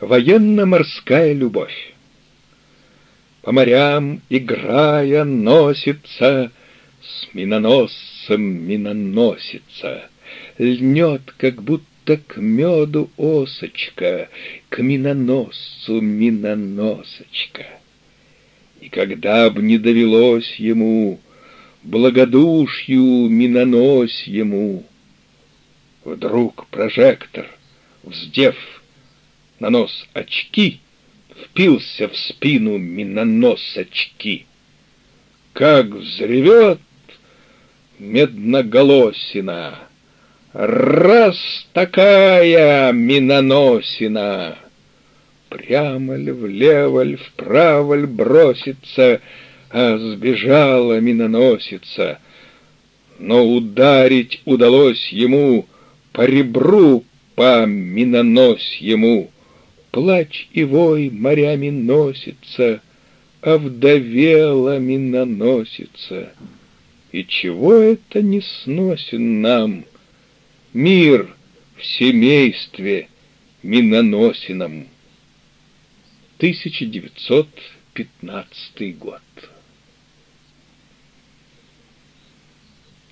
Военно-морская любовь. По морям, играя, носится С миноносцем миноносица. Льнет, как будто к меду осочка, К миноносцу миноносочка. И когда б не довелось ему Благодушью минонось ему, Вдруг прожектор, вздев на нос очки, Впился в спину миноносочки. Как взревет медноголосина, Раз такая миноносина! Прямо ли, влево ли, вправо ли бросится, А сбежала миноносица. Но ударить удалось ему По ребру, по минонось ему. Плач и вой морями носится, Овдовела миноносица. И чего это не сносен нам? Мир в семействе миноносином. 1915 год.